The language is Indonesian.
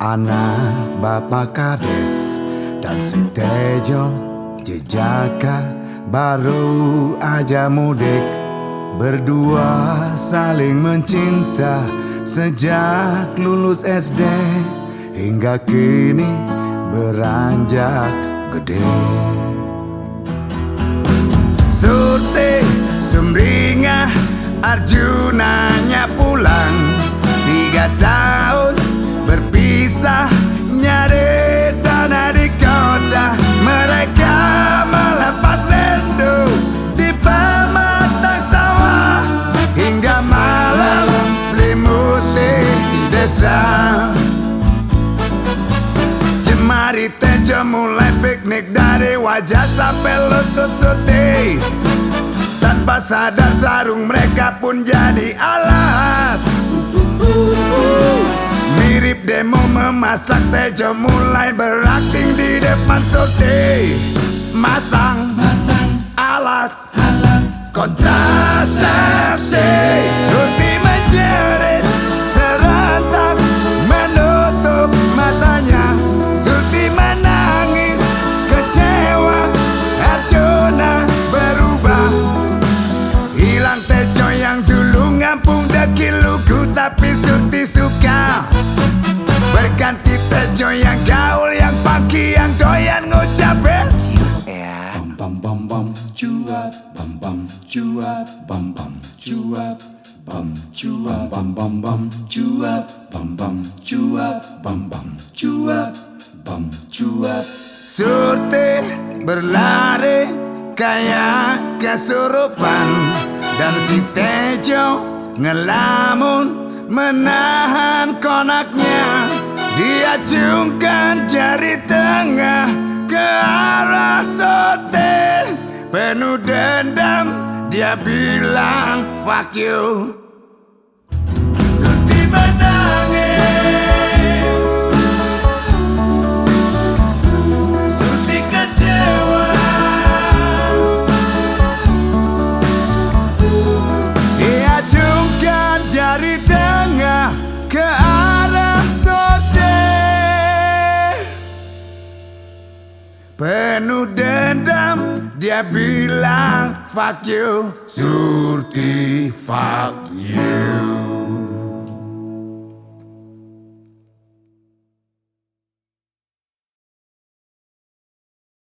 Anak Bapak Kades dan si Tejo Jejaka baru aja mudik. Berdua saling mencinta sejak lulus SD Hingga kini beranjak gede. Surti Sumringah Arjunanya pulang. Tiga tahun malam selimuti desa. Jemari Tejo mulai piknik dari wajah sampai lutut suti Tanpa sadar sarung mereka pun jadi alas. Mirip demo memasak Tejo mulai berakting di depan suti Masang, Masang alat alat kontrasepsi Suti menjerit serentak menutup matanya. Suti menangis kecewa Arjuna berubah. Hilang Tejo yang dulu ngampung dekil lugu Tapi Suti suka. Berganti Tejo yang gaul bam cuap bam bam cuap bam bam cuap bam cuap Surti berlari kayak kesurupan. Dan si Tejo ngelamun menahan konaknya. Dia ciumkan jari tengah ke arah Surti Penuh dendam dia bilang fuck you ke arah sote Penuh dendam dia bilang fuck you. Surti fuck you